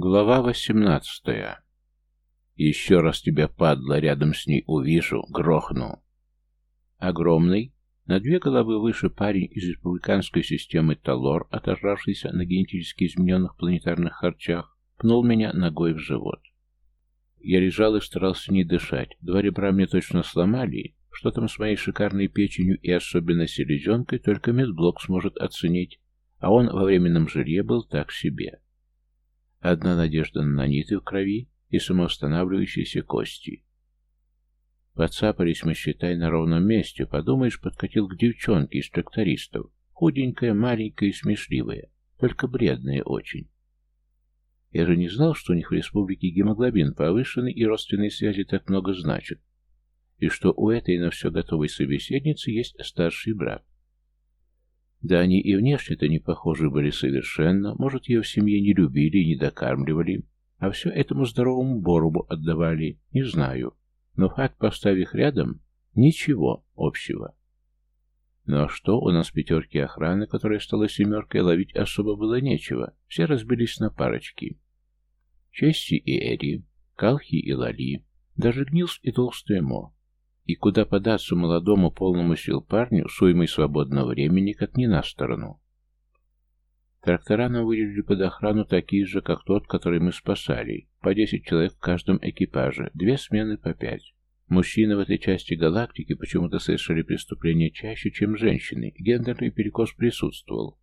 Глава восемнадцатая. Еще раз тебя, падла, рядом с ней увижу, грохну. Огромный, на две головы выше парень из республиканской системы Талор, отожравшийся на генетически измененных планетарных харчах, пнул меня ногой в живот. Я лежал и старался не дышать. Два ребра мне точно сломали. Что там с моей шикарной печенью и особенно селезенкой, только медблок сможет оценить, а он во временном жилье был так себе. Одна надежда на наниты в крови и самоустанавливающиеся кости. Подцапались мы, считай, на ровном месте. Подумаешь, подкатил к девчонке из трактористов. Худенькая, маленькая и смешливая. Только бредная очень. Я же не знал, что у них в республике гемоглобин повышенный и родственные связи так много значат. И что у этой на все готовой собеседницы есть старший брат. Да они и внешне-то не похожи были совершенно, может, ее в семье не любили и не докармливали, а все этому здоровому Боробу отдавали, не знаю. Но факт, поставив их рядом, ничего общего. Ну а что, у нас пятерки охраны, которая стала семеркой, ловить особо было нечего. Все разбились на парочки. Чести и Эри, Калхи и Лали, даже Гнилс и Толстая Мо. И куда податься молодому полному сил парню с уймой свободного времени, как не на сторону. Трактора нам выделили под охрану такие же, как тот, который мы спасали. По 10 человек в каждом экипаже, две смены по пять. Мужчины в этой части галактики почему-то совершали преступления чаще, чем женщины. Гендерный перекос присутствовал.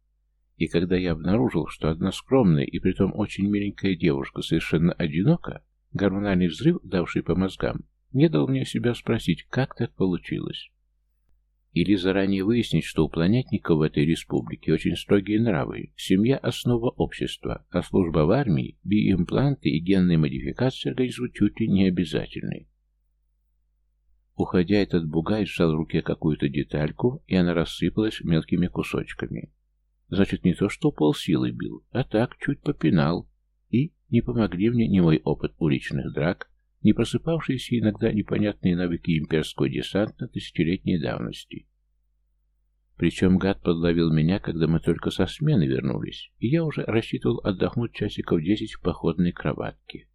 И когда я обнаружил, что одна скромная и притом очень миленькая девушка совершенно одинока, гормональный взрыв, давший по мозгам, не дал мне себя спросить, как так получилось. Или заранее выяснить, что у планетников в этой республике очень строгие нравы, семья – основа общества, а служба в армии, биоимпланты и генные модификации организуют чуть ли не обязательны. Уходя, этот бугай сжал в руке какую-то детальку, и она рассыпалась мелкими кусочками. Значит, не то, что полсилы бил, а так, чуть попинал. И не помогли мне ни мой опыт уличных драк, не просыпавшиеся иногда непонятные навыки имперского десанта тысячелетней давности. Причем гад подловил меня, когда мы только со смены вернулись, и я уже рассчитывал отдохнуть часиков десять в походной кроватке.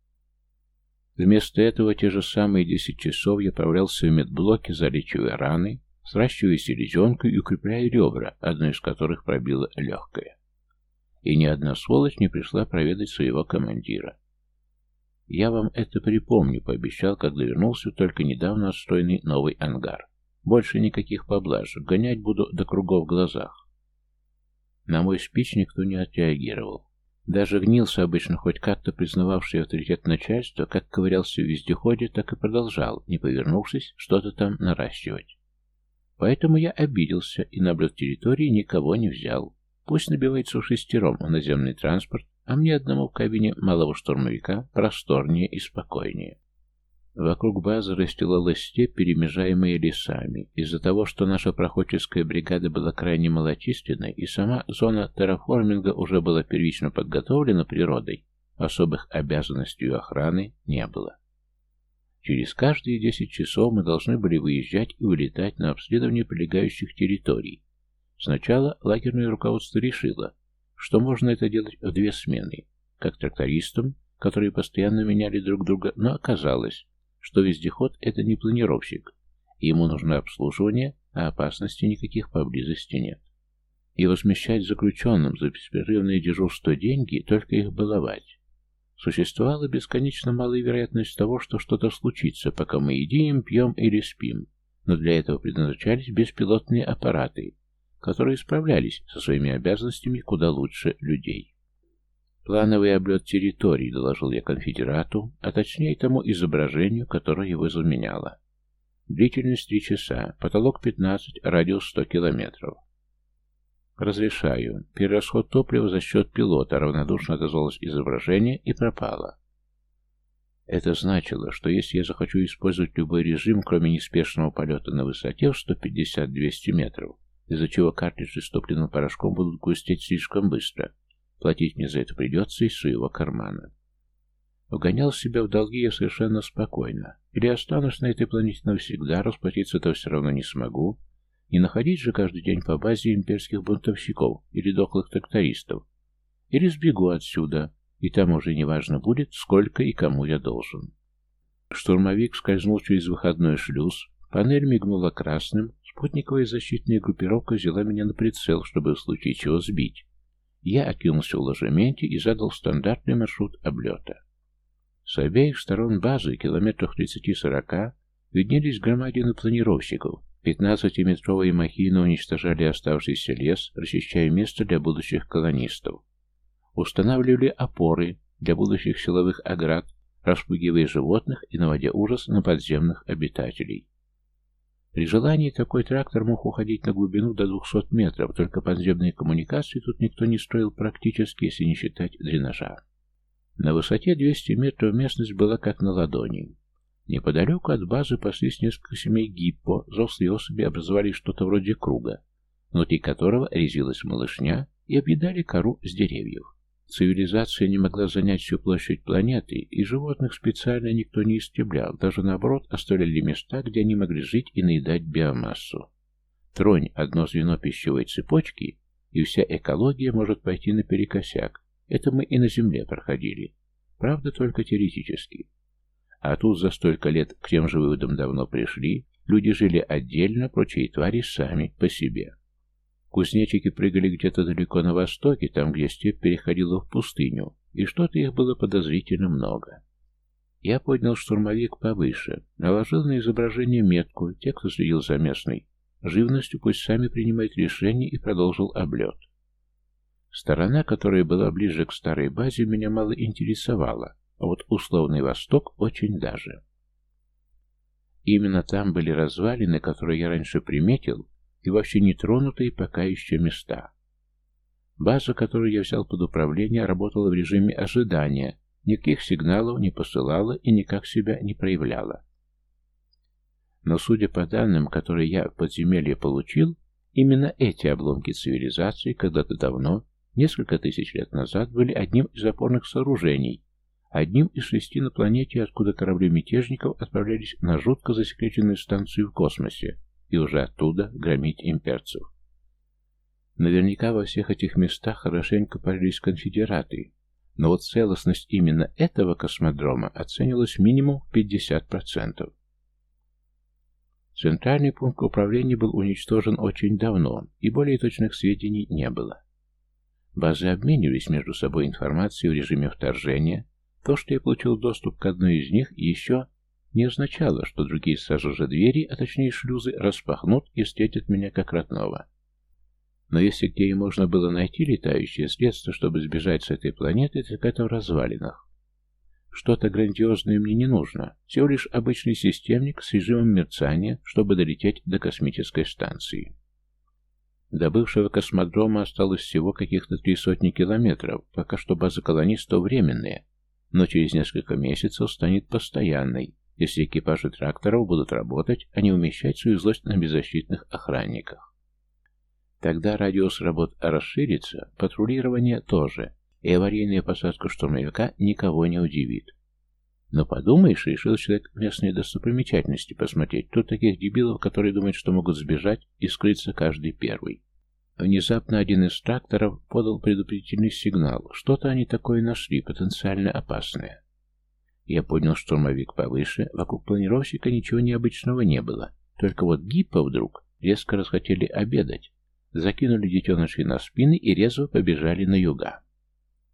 Вместо этого те же самые десять часов я отправлялся в медблоке, залечивая раны, сращивая селезенку и укрепляя ребра, одно из которых пробило легкое. И ни одна сволочь не пришла проведать своего командира. «Я вам это припомню», — пообещал, когда вернулся только недавно отстроенный новый ангар. «Больше никаких поблажек, гонять буду до кругов в глазах». На мой спич никто не отреагировал. Даже гнился обычно хоть как-то признававший авторитет начальства, как ковырялся в вездеходе, так и продолжал, не повернувшись, что-то там наращивать. Поэтому я обиделся и на облет территории никого не взял. Пусть набивается шестером наземный транспорт, а мне одному в кабине малого штурмовика просторнее и спокойнее. Вокруг базы расстилалась степь, перемежаемая лесами. Из-за того, что наша проходческая бригада была крайне малочисленной, и сама зона терраформинга уже была первично подготовлена природой, особых обязанностей у охраны не было. Через каждые 10 часов мы должны были выезжать и улетать на обследование прилегающих территорий. Сначала лагерное руководство решило, что можно это делать в две смены, как трактористам, которые постоянно меняли друг друга, но оказалось, что вездеход – это не планировщик, ему нужно обслуживание, а опасности никаких поблизости нет. И возмещать заключенным за беспрерывное дежурство деньги, только их баловать. Существовала бесконечно малая вероятность того, что что-то случится, пока мы едим, пьем или спим, но для этого предназначались беспилотные аппараты, которые справлялись со своими обязанностями куда лучше людей. «Плановый облет территории», — доложил я конфедерату, а точнее тому изображению, которое его заменяло. Длительность три часа, потолок 15, радиус 100 километров. «Разрешаю. Перерасход топлива за счет пилота», — равнодушно отозвалось изображение и пропало. Это значило, что если я захочу использовать любой режим, кроме неспешного полета на высоте в 150-200 метров, из-за чего картриджи с топливным порошком будут густеть слишком быстро. Платить мне за это придется из своего кармана. Угонял себя в долги я совершенно спокойно. Или останусь на этой планете навсегда, расплатиться-то все равно не смогу. Не находить же каждый день по базе имперских бунтовщиков или дохлых трактористов. Или сбегу отсюда, и там уже не важно будет, сколько и кому я должен. Штурмовик скользнул через выходной шлюз, панель мигнула красным, спутниковая защитная группировка взяла меня на прицел, чтобы в случае чего сбить. Я окинулся в ложементе и задал стандартный маршрут облета. С обеих сторон базы, километрах 30-40, виднелись громадины планировщиков. 15-метровые махины уничтожали оставшийся лес, расчищая место для будущих колонистов. Устанавливали опоры для будущих силовых оград, распугивая животных и наводя ужас на подземных обитателей. При желании такой трактор мог уходить на глубину до 200 метров, только подземные коммуникации тут никто не строил практически, если не считать дренажа. На высоте 200 метров местность была как на ладони. Неподалеку от базы паслись несколько семей гиппо, взрослые особи образовали что-то вроде круга, внутри которого резилась малышня и объедали кору с деревьев. Цивилизация не могла занять всю площадь планеты, и животных специально никто не истреблял, даже наоборот оставляли места, где они могли жить и наедать биомассу. Тронь – одно звено пищевой цепочки, и вся экология может пойти наперекосяк. Это мы и на Земле проходили. Правда, только теоретически. А тут за столько лет к тем же выводам давно пришли, люди жили отдельно, прочие твари сами по себе. Кузнечики прыгали где-то далеко на востоке, там, где степь переходила в пустыню, и что-то их было подозрительно много. Я поднял штурмовик повыше, наложил на изображение метку, те, кто следил за местной живностью, пусть сами принимают решения, и продолжил облет. Сторона, которая была ближе к старой базе, меня мало интересовала, а вот условный восток очень даже. Именно там были развалины, которые я раньше приметил, и вообще нетронутые пока еще места. База, которую я взял под управление, работала в режиме ожидания, никаких сигналов не посылала и никак себя не проявляла. Но судя по данным, которые я в подземелье получил, именно эти обломки цивилизации когда-то давно, несколько тысяч лет назад, были одним из опорных сооружений, одним из шести на планете, откуда корабли мятежников отправлялись на жутко засекреченную станцию в космосе, и уже оттуда громить имперцев. Наверняка во всех этих местах хорошенько парились конфедераты, но вот целостность именно этого космодрома оценивалась минимум в 50%. Центральный пункт управления был уничтожен очень давно, и более точных сведений не было. Базы обменивались между собой информацией в режиме вторжения, то, что я получил доступ к одной из них, еще не означало, что другие сразу же двери, а точнее шлюзы, распахнут и встретят меня как родного. Но если где и можно было найти летающее средство, чтобы сбежать с этой планеты, так это в развалинах. Что-то грандиозное мне не нужно, всего лишь обычный системник с режимом мерцания, чтобы долететь до космической станции. До бывшего космодрома осталось всего каких-то три сотни километров, пока что база колонистов временная, но через несколько месяцев станет постоянной, если экипажи тракторов будут работать, а не умещать свою злость на беззащитных охранниках. Тогда радиус работ расширится, патрулирование тоже, и аварийная посадка штурмовика никого не удивит. Но подумаешь, решил человек местные достопримечательности посмотреть. Тут таких дебилов, которые думают, что могут сбежать и скрыться каждый первый. Внезапно один из тракторов подал предупредительный сигнал. Что-то они такое нашли, потенциально опасное. Я поднял штурмовик повыше, вокруг планировщика ничего необычного не было. Только вот гиппо вдруг резко расхотели обедать, закинули детенышей на спины и резво побежали на юга.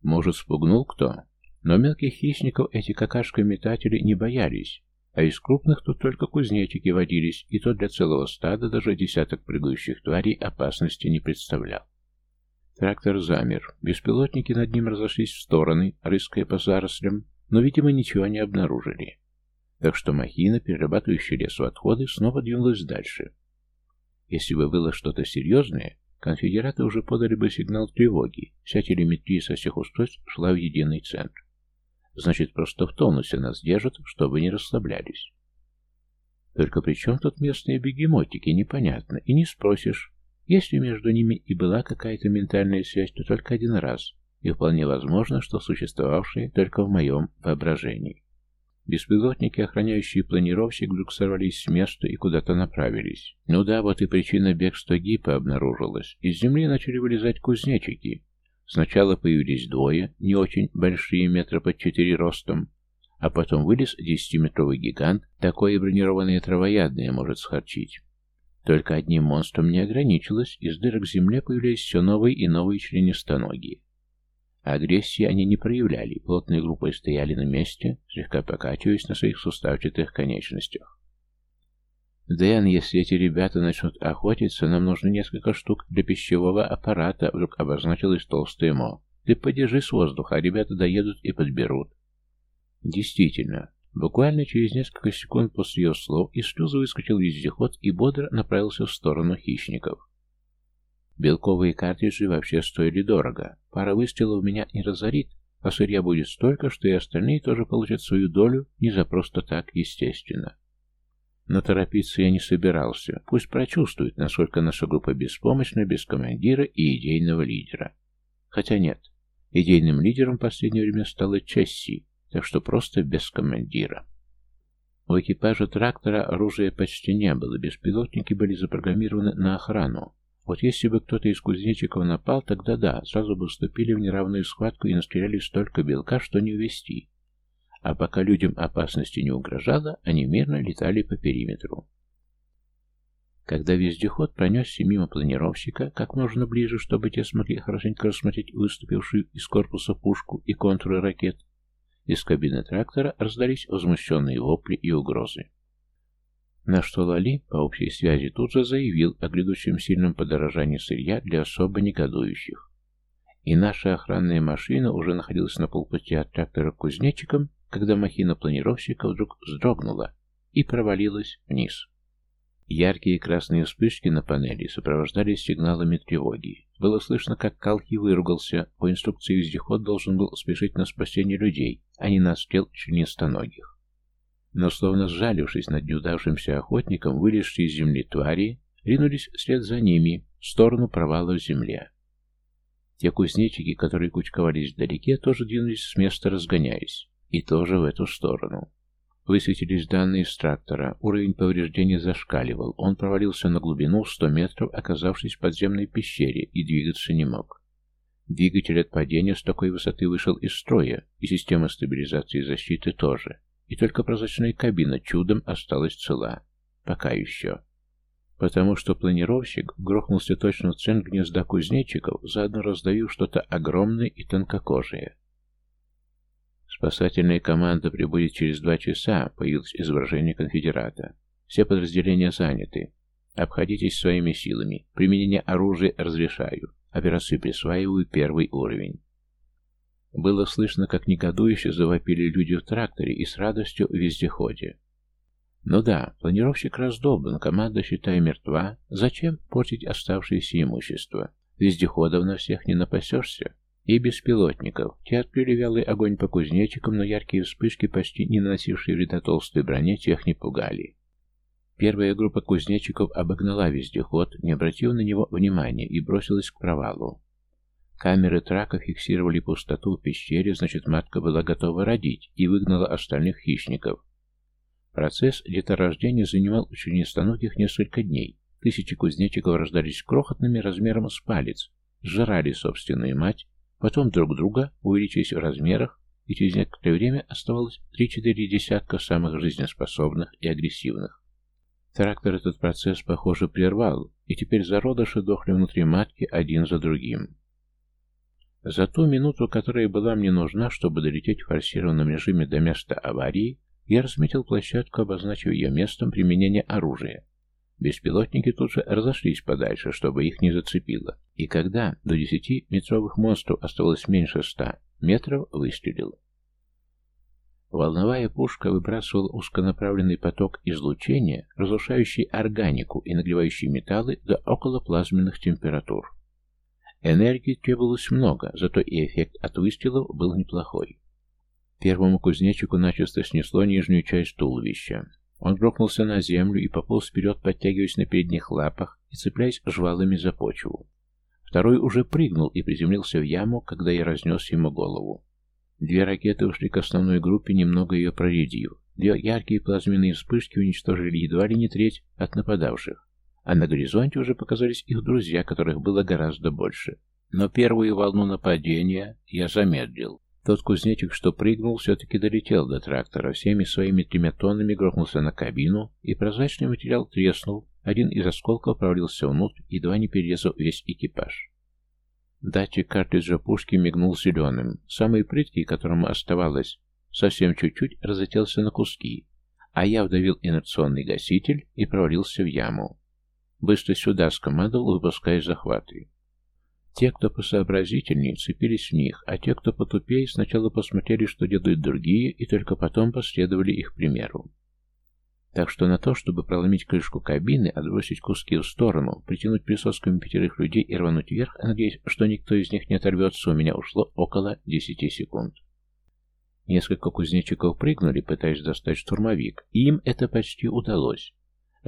Может, спугнул кто? Но мелких хищников эти какашко-метатели не боялись, а из крупных тут только кузнечики водились, и то для целого стада даже десяток прыгающих тварей опасности не представлял. Трактор замер, беспилотники над ним разошлись в стороны, рыская по зарослям, но, видимо, ничего не обнаружили. Так что махина, перерабатывающая лес отходы, снова двинулась дальше. Если бы было что-то серьезное, конфедераты уже подали бы сигнал тревоги, вся телеметрия со всех устройств шла в единый центр. Значит, просто в тонусе нас держат, чтобы не расслаблялись. Только при чем тут местные бегемотики, непонятно, и не спросишь. Если между ними и была какая-то ментальная связь, то только один раз, и вполне возможно, что существовавшие только в моем воображении. Беспилотники, охраняющие планировщик, вдруг сорвались с места и куда-то направились. Ну да, вот и причина бегства гипа обнаружилась. Из земли начали вылезать кузнечики. Сначала появились двое, не очень большие, метра под четыре ростом, а потом вылез десятиметровый гигант, такое бронированное травоядное может схарчить. Только одним монстром не ограничилось, из дырок земле появлялись все новые и новые членистоногие. Агрессии они не проявляли, плотной группой стояли на месте, слегка покачиваясь на своих суставчатых конечностях. «Дэн, если эти ребята начнут охотиться, нам нужно несколько штук для пищевого аппарата», — вдруг обозначилась толстая Мо. «Ты подержи с воздуха, а ребята доедут и подберут». Действительно, буквально через несколько секунд после ее слов из шлюза выскочил вездеход и бодро направился в сторону хищников. Белковые картриджи вообще стоили дорого. Пара выстрелов меня не разорит, а сырья будет столько, что и остальные тоже получат свою долю, не за просто так, естественно. Но торопиться я не собирался. Пусть прочувствует, насколько наша группа беспомощна, без командира и идейного лидера. Хотя нет, идейным лидером в последнее время стала Чесси, так что просто без командира. У экипажа трактора оружия почти не было, беспилотники были запрограммированы на охрану, вот если бы кто-то из кузнечиков напал, тогда да, сразу бы вступили в неравную схватку и настреляли столько белка, что не увести. А пока людям опасности не угрожала, они мирно летали по периметру. Когда вездеход пронесся мимо планировщика, как можно ближе, чтобы те смогли хорошенько рассмотреть выступившую из корпуса пушку и контуры ракет, из кабины трактора раздались возмущенные вопли и угрозы. На что Лали по общей связи тут же заявил о грядущем сильном подорожании сырья для особо негодующих. И наша охранная машина уже находилась на полпути от трактора к кузнечикам, когда махина планировщика вдруг вздрогнула и провалилась вниз. Яркие красные вспышки на панели сопровождались сигналами тревоги. Было слышно, как Калхи выругался. По инструкции вездеход должен был спешить на спасение людей, а не на стрел членистоногих но, словно сжалившись над неудавшимся охотником, вылезшие из земли твари, ринулись вслед за ними, в сторону провала в земле. Те кузнечики, которые кучковались вдалеке, тоже двинулись с места, разгоняясь, и тоже в эту сторону. Высветились данные с трактора, уровень повреждения зашкаливал, он провалился на глубину в 100 метров, оказавшись в подземной пещере, и двигаться не мог. Двигатель от падения с такой высоты вышел из строя, и система стабилизации и защиты тоже и только прозрачная кабина чудом осталась цела. Пока еще. Потому что планировщик грохнулся точно в центр гнезда кузнечиков, заодно раздавив что-то огромное и тонкокожее. Спасательная команда прибудет через два часа, появилось изображение конфедерата. Все подразделения заняты. Обходитесь своими силами. Применение оружия разрешаю. Операцию присваиваю первый уровень. Было слышно, как негодующе завопили люди в тракторе и с радостью в вездеходе. Ну да, планировщик раздолбан, команда, считай, мертва. Зачем портить оставшееся имущество? Вездеходов на всех не напасешься. И беспилотников. Те открыли вялый огонь по кузнечикам, но яркие вспышки, почти не наносившие вреда толстой броне, тех не пугали. Первая группа кузнечиков обогнала вездеход, не обратив на него внимания, и бросилась к провалу. Камеры трака фиксировали пустоту в пещере, значит, матка была готова родить и выгнала остальных хищников. Процесс деторождения занимал у членистоногих несколько дней. Тысячи кузнечиков рождались крохотными размером с палец, сжирали собственную мать, потом друг друга, увеличиваясь в размерах, и через некоторое время оставалось 3-4 десятка самых жизнеспособных и агрессивных. Трактор этот процесс, похоже, прервал, и теперь зародыши дохли внутри матки один за другим. За ту минуту, которая была мне нужна, чтобы долететь в форсированном режиме до места аварии, я разметил площадку, обозначив ее местом применения оружия. Беспилотники тут же разошлись подальше, чтобы их не зацепило. И когда до десяти метровых монстров оставалось меньше ста метров, выстрелил. Волновая пушка выбрасывала узконаправленный поток излучения, разрушающий органику и нагревающий металлы до околоплазменных температур. Энергии требовалось много, зато и эффект от выстрелов был неплохой. Первому кузнечику начисто снесло нижнюю часть туловища. Он грохнулся на землю и пополз вперед, подтягиваясь на передних лапах и цепляясь жвалами за почву. Второй уже прыгнул и приземлился в яму, когда я разнес ему голову. Две ракеты ушли к основной группе, немного ее проредив. Две яркие плазменные вспышки уничтожили едва ли не треть от нападавших а на горизонте уже показались их друзья, которых было гораздо больше. Но первую волну нападения я замедлил. Тот кузнечик, что прыгнул, все-таки долетел до трактора, всеми своими тремя тоннами грохнулся на кабину, и прозрачный материал треснул, один из осколков провалился внутрь, едва не перерезав весь экипаж. Датчик картриджа пушки мигнул зеленым. Самый прыткий, которому оставалось совсем чуть-чуть, разлетелся на куски, а я вдавил инерционный гаситель и провалился в яму. «Быстро сюда!» — скомандовал, выпуская захваты. Те, кто посообразительнее, цепились в них, а те, кто потупее, сначала посмотрели, что делают другие, и только потом последовали их примеру. Так что на то, чтобы проломить крышку кабины, отбросить куски в сторону, притянуть присосками пятерых людей и рвануть вверх, надеясь, что никто из них не оторвется, у меня ушло около десяти секунд. Несколько кузнечиков прыгнули, пытаясь достать штурмовик, и им это почти удалось.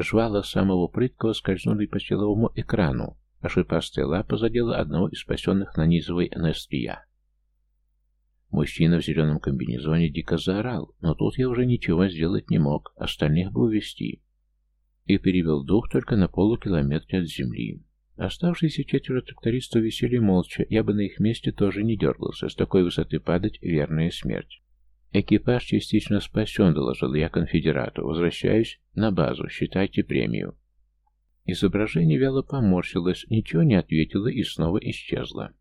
Жвала самого прыткого скользнули по силовому экрану, а шипастая лапа задела одного из спасенных на низовой НСТЯ. Мужчина в зеленом комбинезоне дико заорал, но тут я уже ничего сделать не мог, остальных бы увести. И перевел дух только на полукилометре от земли. Оставшиеся четверо трактористов висели молча, я бы на их месте тоже не дергался, с такой высоты падать — верная смерть. Экипаж частично спасен, доложил я конфедерату. Возвращаюсь на базу, считайте премию. Изображение вяло поморщилось, ничего не ответило и снова исчезло.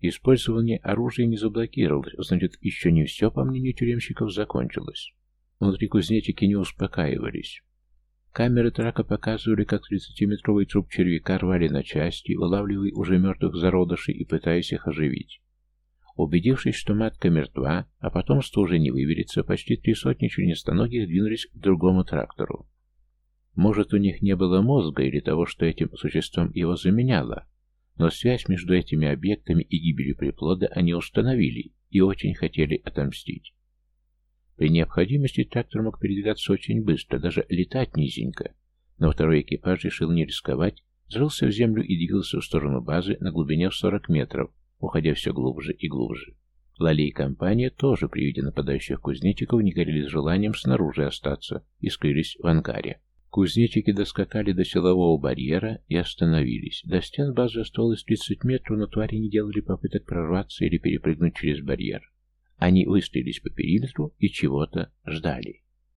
Использование оружия не заблокировалось, значит, еще не все, по мнению тюремщиков, закончилось. Внутри кузнечики не успокаивались. Камеры трака показывали, как 30-метровый труп червяка рвали на части, вылавливая уже мертвых зародышей и пытаясь их оживить. Убедившись, что матка мертва, а потомство уже не выберется, почти три сотни членистоногих двинулись к другому трактору. Может, у них не было мозга или того, что этим существом его заменяло, но связь между этими объектами и гибелью приплода они установили и очень хотели отомстить. При необходимости трактор мог передвигаться очень быстро, даже летать низенько, но второй экипаж решил не рисковать, взрылся в землю и двигался в сторону базы на глубине в 40 метров, уходя все глубже и глубже. Лали и компания тоже при виде нападающих кузнечиков не горели с желанием снаружи остаться и скрылись в ангаре. Кузнечики доскакали до силового барьера и остановились. До стен базы оставалось 30 метров, но твари не делали попыток прорваться или перепрыгнуть через барьер. Они выстроились по периметру и чего-то ждали.